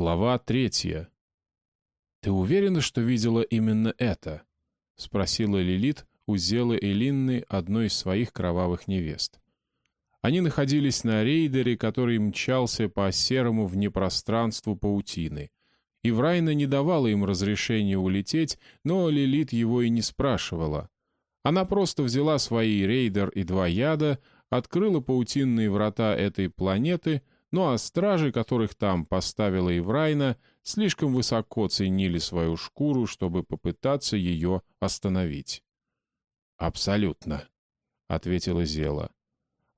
Глава третья. «Ты уверена, что видела именно это?» — спросила Лилит у Зелы Элинны, одной из своих кровавых невест. Они находились на рейдере, который мчался по серому внепространству паутины. И Врайна не давала им разрешения улететь, но Лилит его и не спрашивала. Она просто взяла свои рейдер и два яда, открыла паутинные врата этой планеты, ну а стражи, которых там поставила Иврайна, слишком высоко ценили свою шкуру, чтобы попытаться ее остановить. «Абсолютно», — ответила Зела.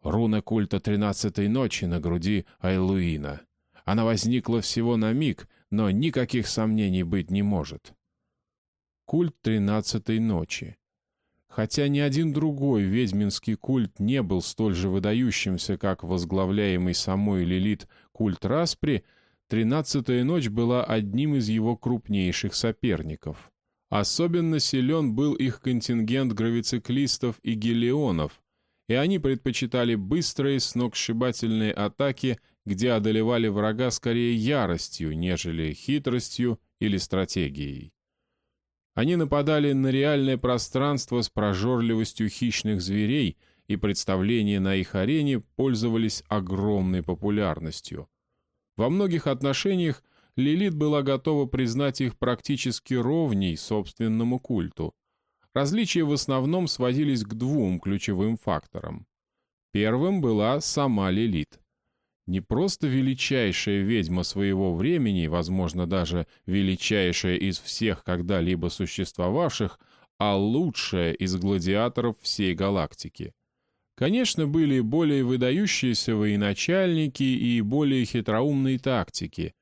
«Руна культа тринадцатой ночи на груди Айлуина. Она возникла всего на миг, но никаких сомнений быть не может». Культ тринадцатой ночи. Хотя ни один другой ведьминский культ не был столь же выдающимся, как возглавляемый самой Лилит культ Распри, тринадцатая ночь была одним из его крупнейших соперников. Особенно силен был их контингент гравициклистов и гелионов, и они предпочитали быстрые сногсшибательные атаки, где одолевали врага скорее яростью, нежели хитростью или стратегией. Они нападали на реальное пространство с прожорливостью хищных зверей, и представления на их арене пользовались огромной популярностью. Во многих отношениях Лилит была готова признать их практически ровней собственному культу. Различия в основном сводились к двум ключевым факторам. Первым была сама Лилит не просто величайшая ведьма своего времени, возможно, даже величайшая из всех когда-либо существовавших, а лучшая из гладиаторов всей галактики. Конечно, были более выдающиеся военачальники и более хитроумные тактики.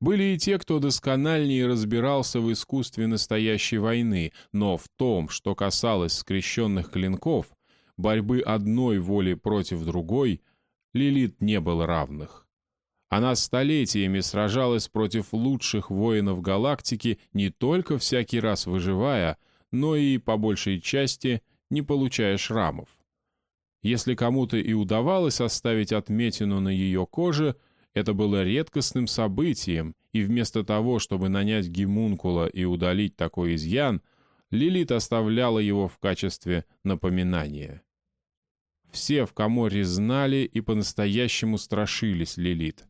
Были и те, кто доскональнее разбирался в искусстве настоящей войны, но в том, что касалось скрещенных клинков, борьбы одной воли против другой – Лилит не было равных. Она столетиями сражалась против лучших воинов галактики, не только всякий раз выживая, но и, по большей части, не получая шрамов. Если кому-то и удавалось оставить отметину на ее коже, это было редкостным событием, и вместо того, чтобы нанять гемункула и удалить такой изъян, Лилит оставляла его в качестве напоминания. Все в Каморе знали и по-настоящему страшились Лилит.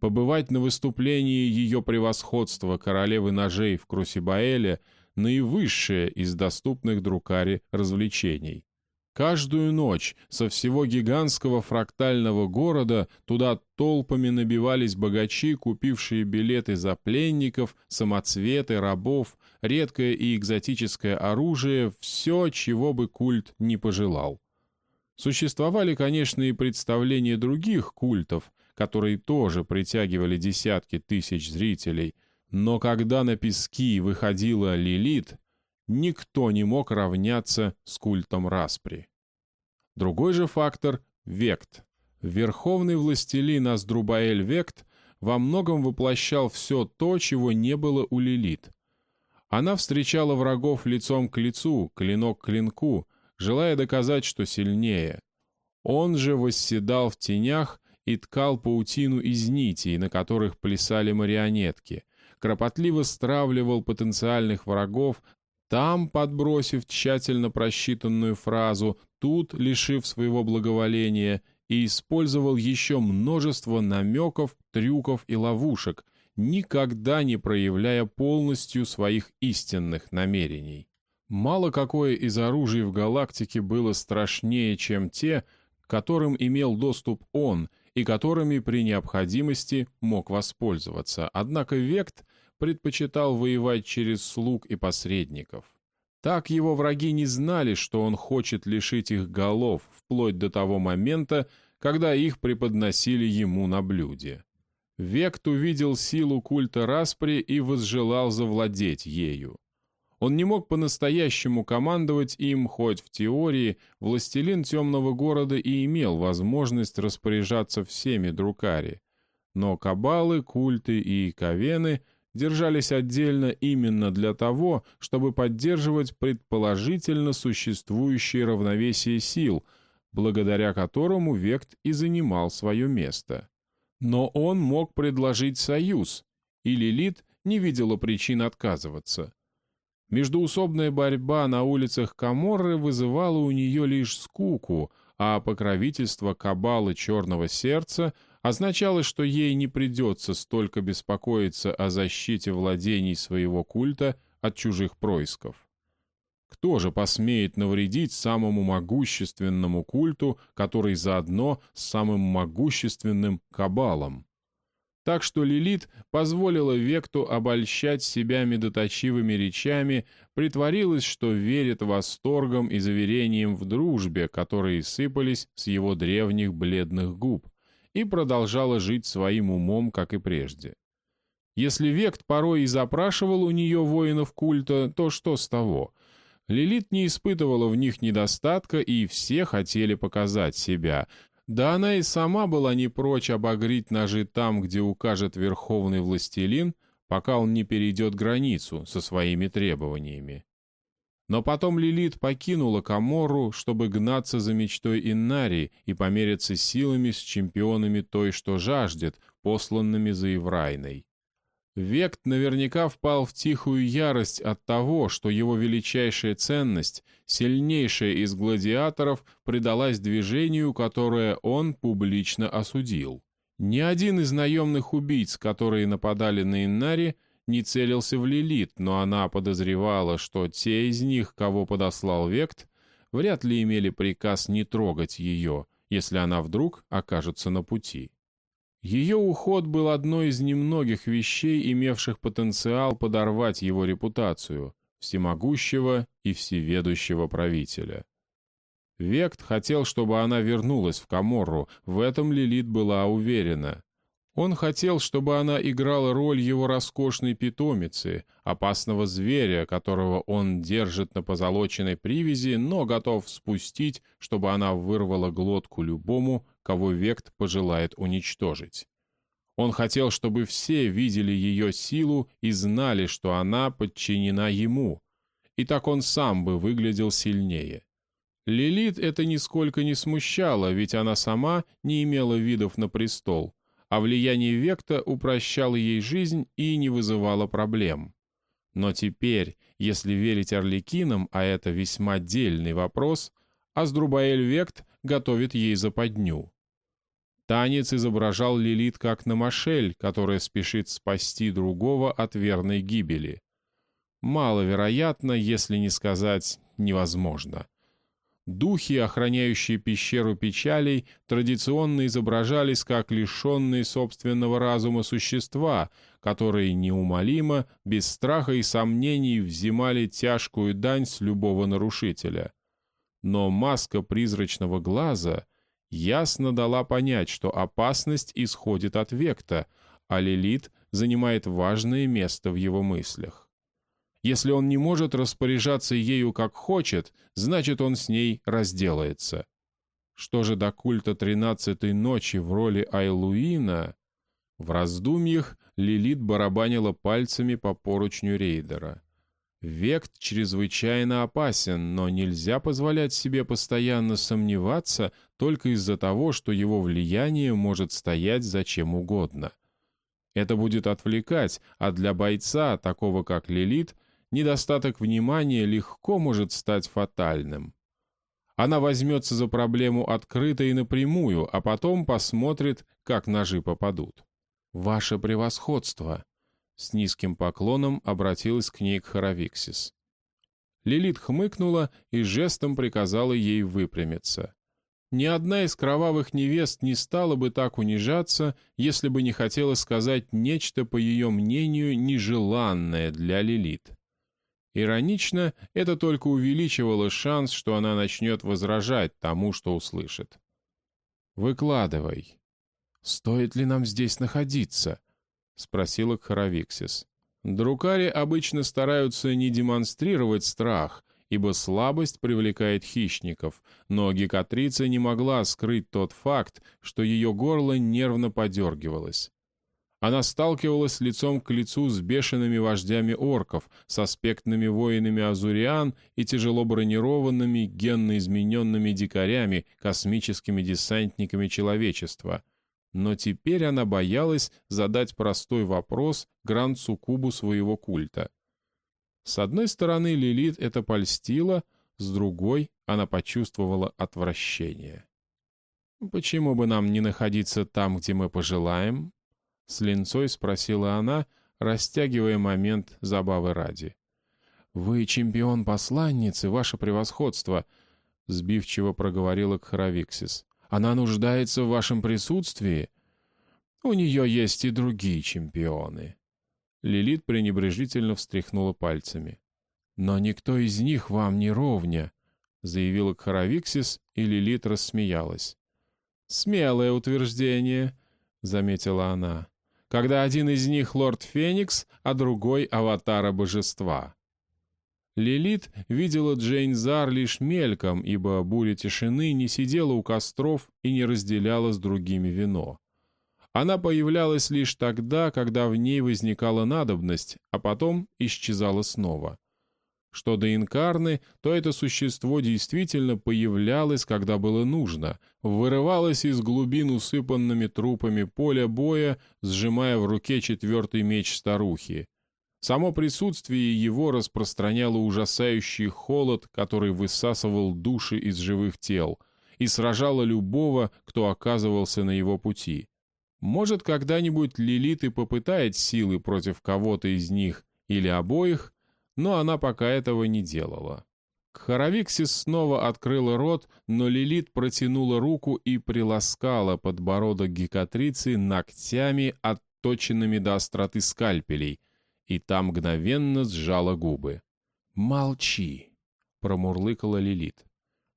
Побывать на выступлении ее превосходства королевы ножей в Крусибаэле — наивысшее из доступных Друкаре развлечений. Каждую ночь со всего гигантского фрактального города туда толпами набивались богачи, купившие билеты за пленников, самоцветы, рабов, редкое и экзотическое оружие, все, чего бы культ не пожелал. Существовали, конечно, и представления других культов, которые тоже притягивали десятки тысяч зрителей, но когда на пески выходила Лилит, никто не мог равняться с культом Распри. Другой же фактор — Вект. Верховный властелин Аздрубаэль Вект во многом воплощал все то, чего не было у Лилит. Она встречала врагов лицом к лицу, клинок к клинку — желая доказать, что сильнее. Он же восседал в тенях и ткал паутину из нитей, на которых плясали марионетки, кропотливо стравливал потенциальных врагов, там подбросив тщательно просчитанную фразу, тут лишив своего благоволения, и использовал еще множество намеков, трюков и ловушек, никогда не проявляя полностью своих истинных намерений. Мало какое из оружий в галактике было страшнее, чем те, к которым имел доступ он и которыми при необходимости мог воспользоваться. Однако Вект предпочитал воевать через слуг и посредников. Так его враги не знали, что он хочет лишить их голов, вплоть до того момента, когда их преподносили ему на блюде. Вект увидел силу культа Распри и возжелал завладеть ею. Он не мог по-настоящему командовать им, хоть в теории властелин темного города и имел возможность распоряжаться всеми друкари. Но кабалы, культы и кавены держались отдельно именно для того, чтобы поддерживать предположительно существующее равновесие сил, благодаря которому Вект и занимал свое место. Но он мог предложить союз, и Лилит не видела причин отказываться. Междуусобная борьба на улицах Каморры вызывала у нее лишь скуку, а покровительство кабалы Черного Сердца означало, что ей не придется столько беспокоиться о защите владений своего культа от чужих происков. Кто же посмеет навредить самому могущественному культу, который заодно с самым могущественным кабалом? Так что Лилит позволила Векту обольщать себя медоточивыми речами, притворилась, что верит восторгом и заверением в дружбе, которые сыпались с его древних бледных губ, и продолжала жить своим умом, как и прежде. Если Вект порой и запрашивал у нее воинов культа, то что с того? Лилит не испытывала в них недостатка, и все хотели показать себя, да она и сама была не прочь обогреть ножи там, где укажет верховный властелин, пока он не перейдет границу со своими требованиями. Но потом Лилит покинула Каморру, чтобы гнаться за мечтой Иннари и помериться силами с чемпионами той, что жаждет, посланными за Еврайной. Вект наверняка впал в тихую ярость от того, что его величайшая ценность, сильнейшая из гладиаторов, предалась движению, которое он публично осудил. Ни один из наемных убийц, которые нападали на Иннари, не целился в Лилит, но она подозревала, что те из них, кого подослал Вект, вряд ли имели приказ не трогать ее, если она вдруг окажется на пути. Ее уход был одной из немногих вещей, имевших потенциал подорвать его репутацию, всемогущего и всеведущего правителя. Вект хотел, чтобы она вернулась в Каморру, в этом Лилит была уверена. Он хотел, чтобы она играла роль его роскошной питомицы, опасного зверя, которого он держит на позолоченной привязи, но готов спустить, чтобы она вырвала глотку любому, кого Вект пожелает уничтожить. Он хотел, чтобы все видели ее силу и знали, что она подчинена ему, и так он сам бы выглядел сильнее. Лилит это нисколько не смущало, ведь она сама не имела видов на престол, а влияние Векта упрощало ей жизнь и не вызывало проблем. Но теперь, если верить Орликинам, а это весьма дельный вопрос, Аздрубаэль Вект готовит ей западню. Танец изображал Лилит как на Машель, которая спешит спасти другого от верной гибели. Маловероятно, если не сказать невозможно. Духи, охраняющие пещеру печалей, традиционно изображались как лишенные собственного разума существа, которые неумолимо, без страха и сомнений взимали тяжкую дань с любого нарушителя. Но маска призрачного глаза — ясно дала понять, что опасность исходит от Векта, а Лилит занимает важное место в его мыслях. Если он не может распоряжаться ею как хочет, значит, он с ней разделается. Что же до культа тринадцатой ночи в роли Айлуина? В раздумьях Лилит барабанила пальцами по поручню рейдера. Вект чрезвычайно опасен, но нельзя позволять себе постоянно сомневаться только из-за того, что его влияние может стоять за чем угодно. Это будет отвлекать, а для бойца, такого как Лилит, недостаток внимания легко может стать фатальным. Она возьмется за проблему открыто и напрямую, а потом посмотрит, как ножи попадут. «Ваше превосходство!» С низким поклоном обратилась к ней Харавиксис. Лилит хмыкнула и жестом приказала ей выпрямиться. Ни одна из кровавых невест не стала бы так унижаться, если бы не хотела сказать нечто, по ее мнению, нежеланное для Лилит. Иронично, это только увеличивало шанс, что она начнет возражать тому, что услышит. «Выкладывай. Стоит ли нам здесь находиться?» — спросила Кхаравиксис. Друкари обычно стараются не демонстрировать страх, ибо слабость привлекает хищников, но Гекатрица не могла скрыть тот факт, что ее горло нервно подергивалось. Она сталкивалась лицом к лицу с бешеными вождями орков, с аспектными воинами Азуриан и тяжело бронированными, генно измененными дикарями, космическими десантниками человечества — но теперь она боялась задать простой вопрос гранд-суккубу своего культа. С одной стороны, Лилит это польстило, с другой она почувствовала отвращение. «Почему бы нам не находиться там, где мы пожелаем?» С линцой спросила она, растягивая момент забавы ради. «Вы чемпион посланницы, ваше превосходство», — сбивчиво проговорила Кхаравиксис. «Она нуждается в вашем присутствии. У нее есть и другие чемпионы». Лилит пренебрежительно встряхнула пальцами. «Но никто из них вам не ровня», — заявила Кхаравиксис, и Лилит рассмеялась. «Смелое утверждение», — заметила она, «когда один из них лорд Феникс, а другой — аватара божества». Лилит видела Джейн Зар лишь мельком, ибо буря тишины не сидела у костров и не разделяла с другими вино. Она появлялась лишь тогда, когда в ней возникала надобность, а потом исчезала снова. Что до инкарны, то это существо действительно появлялось, когда было нужно, вырывалось из глубин усыпанными трупами поля боя, сжимая в руке четвертый меч старухи. Само присутствие его распространяло ужасающий холод, который высасывал души из живых тел, и сражало любого, кто оказывался на его пути. Может, когда-нибудь Лилит и попытает силы против кого-то из них или обоих, но она пока этого не делала. Харавиксис снова открыла рот, но Лилит протянула руку и приласкала подбородок гекатрицы ногтями, отточенными до остроты скальпелей, и там мгновенно сжала губы. «Молчи!» — промурлыкала Лилит.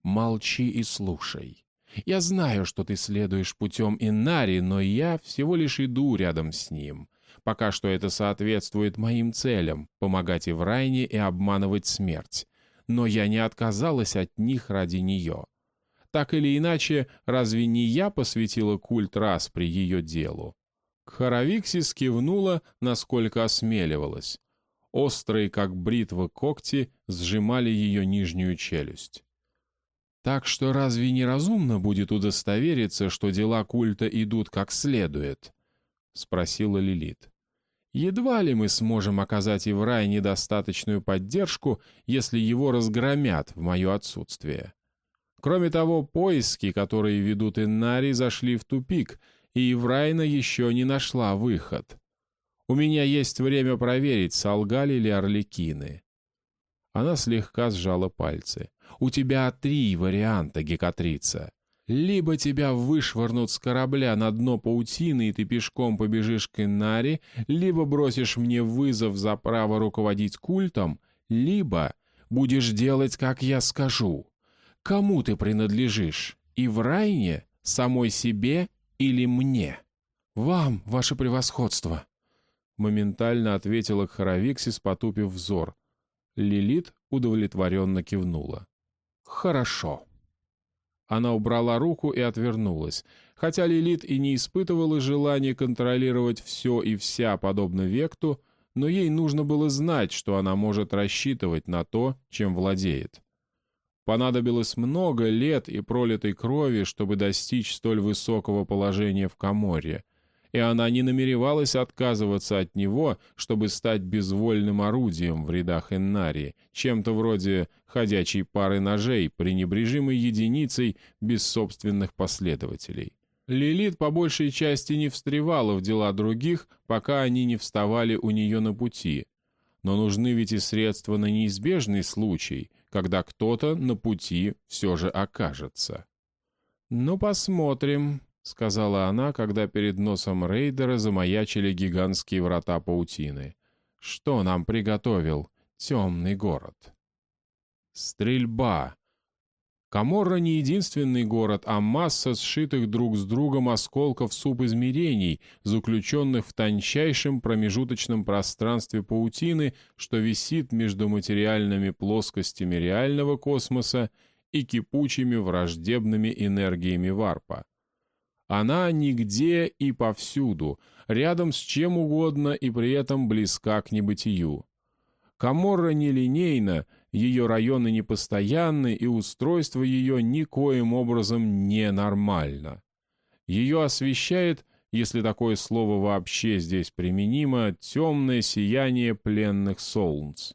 «Молчи и слушай. Я знаю, что ты следуешь путем Иннари, но я всего лишь иду рядом с ним. Пока что это соответствует моим целям — помогать Иврайне и обманывать смерть. Но я не отказалась от них ради нее. Так или иначе, разве не я посвятила культ раз при ее делу? Кхаравиксис кивнула, насколько осмеливалась. Острые, как бритва, когти сжимали ее нижнюю челюсть. Так что разве не разумно будет удостовериться, что дела культа идут как следует? — спросила Лилит. Едва ли мы сможем оказать Иврай недостаточную поддержку, если его разгромят в мое отсутствие. Кроме того, поиски, которые ведут Иннари, зашли в тупик, и Иврайна еще не нашла выход. У меня есть время проверить, солгали ли орликины. Она слегка сжала пальцы. «У тебя три варианта, Гекатрица. Либо тебя вышвырнут с корабля на дно паутины, и ты пешком побежишь к Иннаре, либо бросишь мне вызов за право руководить культом, либо будешь делать, как я скажу. Кому ты принадлежишь? И в Райне, самой себе или мне? Вам, ваше превосходство!» Моментально ответила Харавиксис, потупив взор. Лилит удовлетворенно кивнула. «Хорошо». Она убрала руку и отвернулась. Хотя Лилит и не испытывала желания контролировать все и вся подобно Векту, но ей нужно было знать, что она может рассчитывать на то, чем владеет. Понадобилось много лет и пролитой крови, чтобы достичь столь высокого положения в Каморре, и она не намеревалась отказываться от него, чтобы стать безвольным орудием в рядах Эннарии, чем-то вроде ходячей пары ножей, пренебрежимой единицей без собственных последователей. Лилит по большей части не встревала в дела других, пока они не вставали у нее на пути. Но нужны ведь и средства на неизбежный случай, когда кто-то на пути все же окажется. «Ну, посмотрим», — сказала она, когда перед носом рейдера замаячили гигантские врата паутины. «Что нам приготовил темный город?» «Стрельба!» Каморра не единственный город, а масса сшитых друг с другом осколков субизмерений, заключенных в тончайшем промежуточном пространстве паутины, что висит между материальными плоскостями реального космоса и кипучими враждебными энергиями варпа. Она нигде и повсюду, рядом с чем угодно и при этом близка к небытию. Каморра нелинейна, ее районы непостоянны, и устройство ее никоим образом ненормально. Ее освещает, если такое слово вообще здесь применимо, темное сияние пленных солнц.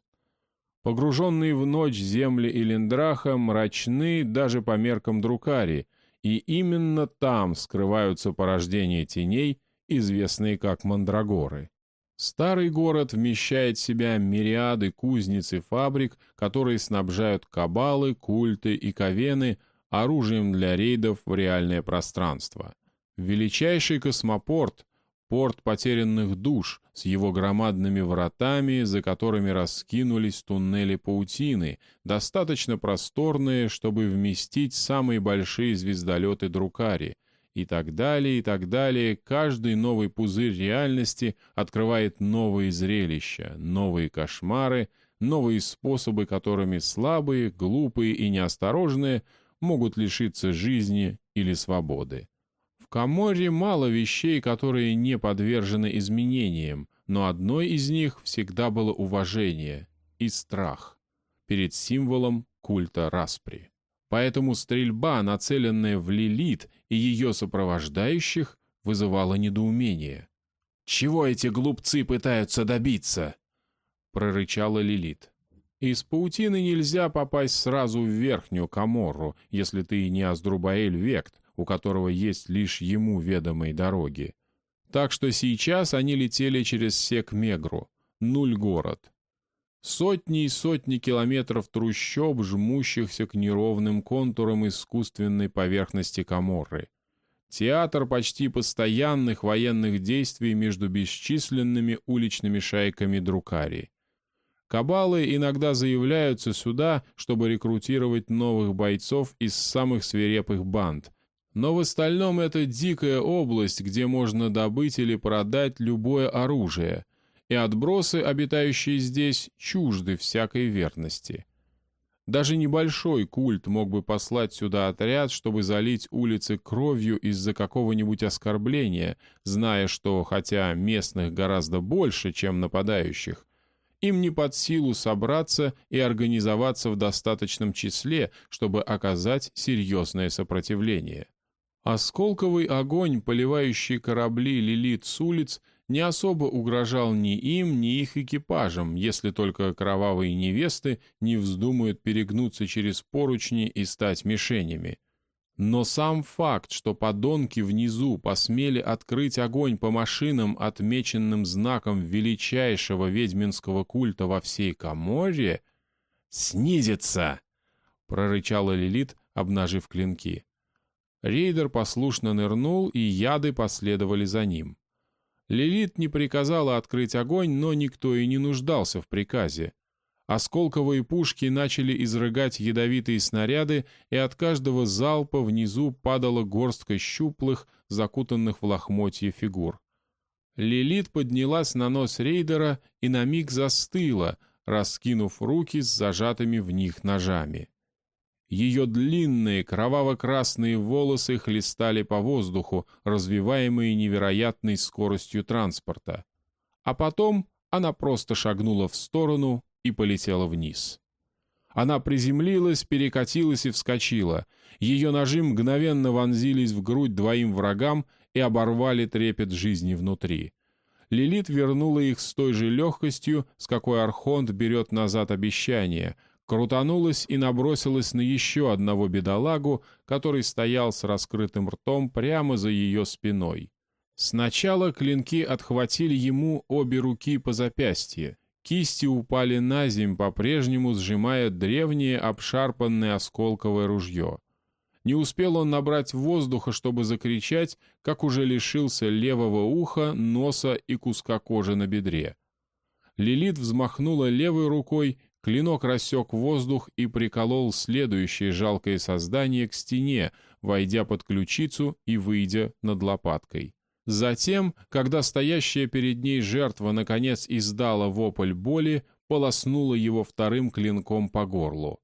Погруженные в ночь земли Илендраха мрачны даже по меркам Друкари, и именно там скрываются порождения теней, известные как Мандрагоры. Старый город вмещает в себя мириады кузнец и фабрик, которые снабжают кабалы, культы и ковены оружием для рейдов в реальное пространство. Величайший космопорт, порт потерянных душ с его громадными вратами, за которыми раскинулись туннели паутины, достаточно просторные, чтобы вместить самые большие звездолеты Друкари — и так далее, и так далее. Каждый новый пузырь реальности открывает новые зрелища, новые кошмары, новые способы, которыми слабые, глупые и неосторожные могут лишиться жизни или свободы. В Каморре мало вещей, которые не подвержены изменениям, но одной из них всегда было уважение и страх перед символом культа Распри. Поэтому стрельба, нацеленная в Лилит и ее сопровождающих, вызывала недоумение. «Чего эти глупцы пытаются добиться?» — прорычала Лилит. «Из паутины нельзя попасть сразу в верхнюю Каморру, если ты не Аздрубаэль Вект, у которого есть лишь ему ведомые дороги. Так что сейчас они летели через Сек-Мегру, нуль-город. Сотни и сотни километров трущоб, жмущихся к неровным контурам искусственной поверхности Каморры. Театр почти постоянных военных действий между бесчисленными уличными шайками Друкари. Кабалы иногда заявляются сюда, чтобы рекрутировать новых бойцов из самых свирепых банд. Но в остальном это дикая область, где можно добыть или продать любое оружие – и отбросы, обитающие здесь, чужды всякой верности. Даже небольшой культ мог бы послать сюда отряд, чтобы залить улицы кровью из-за какого-нибудь оскорбления, зная, что, хотя местных гораздо больше, чем нападающих, им не под силу собраться и организоваться в достаточном числе, чтобы оказать серьезное сопротивление. Осколковый огонь, поливающий корабли Лилит с улиц — не особо угрожал ни им, ни их экипажам, если только кровавые невесты не вздумают перегнуться через поручни и стать мишенями. Но сам факт, что подонки внизу посмели открыть огонь по машинам, отмеченным знаком величайшего ведьминского культа во всей Каморре, «Снизится!» — прорычала Лилит, обнажив клинки. Рейдер послушно нырнул, и яды последовали за ним. Лилит не приказала открыть огонь, но никто и не нуждался в приказе. Осколковые пушки начали изрыгать ядовитые снаряды, и от каждого залпа внизу падала горстка щуплых, закутанных в лохмотье фигур. Лилит поднялась на нос рейдера и на миг застыла, раскинув руки с зажатыми в них ножами. Ее длинные кроваво-красные волосы хлестали по воздуху, развиваемые невероятной скоростью транспорта. А потом она просто шагнула в сторону и полетела вниз. Она приземлилась, перекатилась и вскочила. Ее ножи мгновенно вонзились в грудь двоим врагам и оборвали трепет жизни внутри. Лилит вернула их с той же легкостью, с какой Архонт берет назад обещание, крутанулась и набросилась на еще одного бедолагу, который стоял с раскрытым ртом прямо за ее спиной. Сначала клинки отхватили ему обе руки по запястье, кисти упали на земь, по-прежнему сжимая древнее обшарпанное осколковое ружье. Не успел он набрать воздуха, чтобы закричать, как уже лишился левого уха, носа и куска кожи на бедре. Лилит взмахнула левой рукой Клинок рассек воздух и приколол следующее жалкое создание к стене, войдя под ключицу и выйдя над лопаткой. Затем, когда стоящая перед ней жертва наконец издала вопль боли, полоснула его вторым клинком по горлу.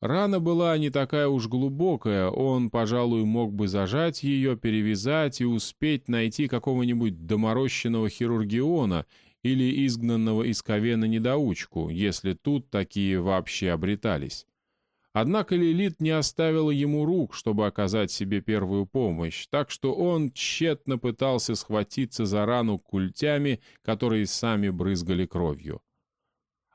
Рана была не такая уж глубокая, он, пожалуй, мог бы зажать ее, перевязать и успеть найти какого-нибудь доморощенного хирургиона или изгнанного из Ковена недоучку, если тут такие вообще обретались. Однако Лилит не оставила ему рук, чтобы оказать себе первую помощь, так что он тщетно пытался схватиться за рану культями, которые сами брызгали кровью.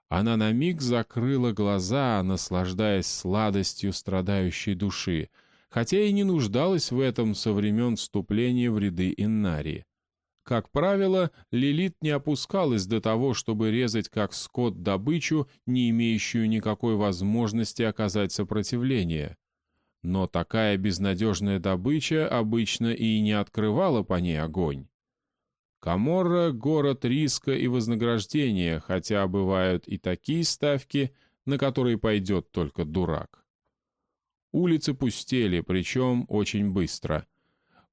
Она на миг закрыла глаза, наслаждаясь сладостью страдающей души, хотя и не нуждалась в этом со времен вступления в ряды Иннарии. Как правило, Лилит не опускалась до того, чтобы резать как скот добычу, не имеющую никакой возможности оказать сопротивление. Но такая безнадежная добыча обычно и не открывала по ней огонь. Каморра — город риска и вознаграждения, хотя бывают и такие ставки, на которые пойдет только дурак. Улицы пустели, причем очень быстро —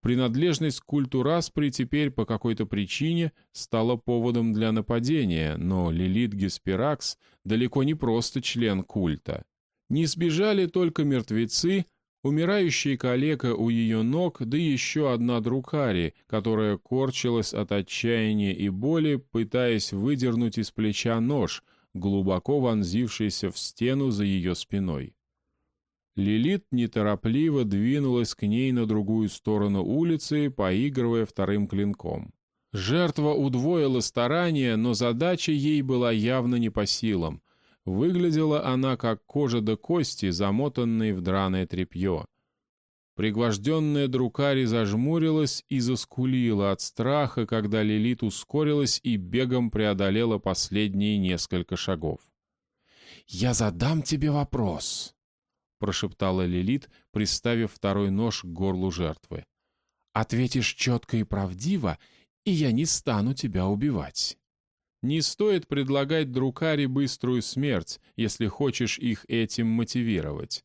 Принадлежность к культу Распри теперь по какой-то причине стала поводом для нападения, но Лилит Гесперакс далеко не просто член культа. Не сбежали только мертвецы, умирающий калека у ее ног, да еще одна друкари, которая корчилась от отчаяния и боли, пытаясь выдернуть из плеча нож, глубоко вонзившийся в стену за ее спиной. Лилит неторопливо двинулась к ней на другую сторону улицы, поигрывая вторым клинком. Жертва удвоила старания, но задача ей была явно не по силам. Выглядела она как кожа до кости, замотанные в драное тряпье. Пригвожденная Друкари зажмурилась и заскулила от страха, когда Лилит ускорилась и бегом преодолела последние несколько шагов. «Я задам тебе вопрос», прошептала Лилит, приставив второй нож к горлу жертвы. «Ответишь четко и правдиво, и я не стану тебя убивать». Не стоит предлагать Друкаре быструю смерть, если хочешь их этим мотивировать.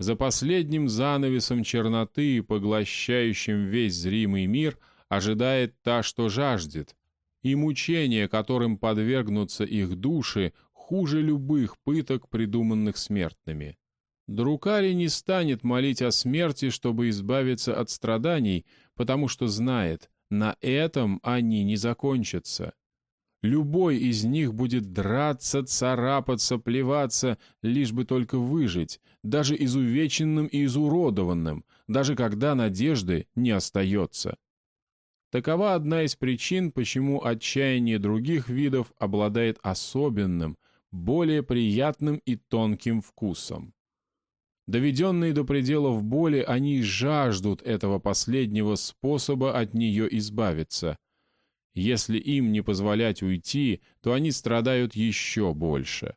За последним занавесом черноты, поглощающим весь зримый мир, ожидает та, что жаждет, и мучения, которым подвергнутся их души, хуже любых пыток, придуманных смертными. Друкари не станет молить о смерти, чтобы избавиться от страданий, потому что знает, на этом они не закончатся. Любой из них будет драться, царапаться, плеваться, лишь бы только выжить, даже изувеченным и изуродованным, даже когда надежды не остается. Такова одна из причин, почему отчаяние других видов обладает особенным, более приятным и тонким вкусом. Доведенные до пределов боли, они жаждут этого последнего способа от нее избавиться. Если им не позволять уйти, то они страдают еще больше.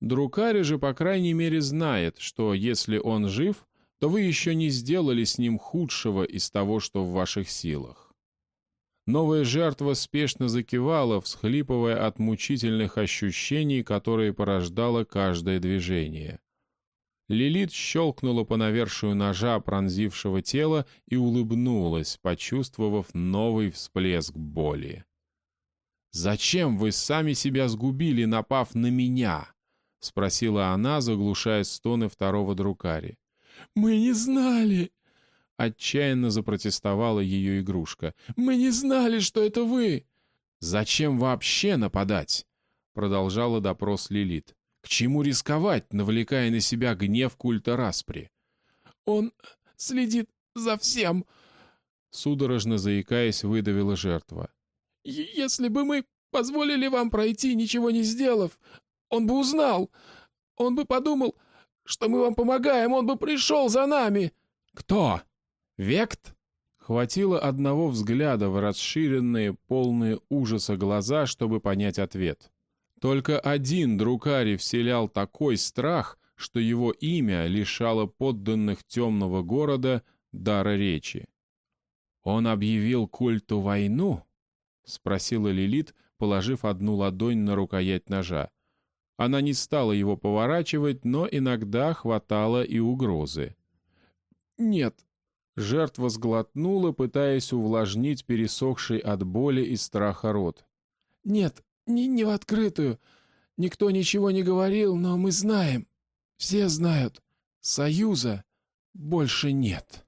Друкари же, по крайней мере, знает, что если он жив, то вы еще не сделали с ним худшего из того, что в ваших силах. Новая жертва спешно закивала, всхлипывая от мучительных ощущений, которые порождало каждое движение. Лилит щелкнула по навершию ножа пронзившего тело и улыбнулась, почувствовав новый всплеск боли. «Зачем вы сами себя сгубили, напав на меня?» — спросила она, заглушая стоны второго друкари. «Мы не знали!» — отчаянно запротестовала ее игрушка. «Мы не знали, что это вы!» «Зачем вообще нападать?» — продолжала допрос Лилит. К чему рисковать, навлекая на себя гнев культа Распри? «Он следит за всем!» Судорожно заикаясь, выдавила жертва. «Если бы мы позволили вам пройти, ничего не сделав, он бы узнал. Он бы подумал, что мы вам помогаем, он бы пришел за нами!» «Кто? Вект?» Хватило одного взгляда в расширенные, полные ужаса глаза, чтобы понять ответ. Только один Друкари вселял такой страх, что его имя лишало подданных темного города дара речи. «Он объявил культу войну?» — спросила Лилит, положив одну ладонь на рукоять ножа. Она не стала его поворачивать, но иногда хватало и угрозы. «Нет». Жертва сглотнула, пытаясь увлажнить пересохший от боли и страха рот. «Нет, не, не в открытую. Никто ничего не говорил, но мы знаем. Все знают. Союза больше нет.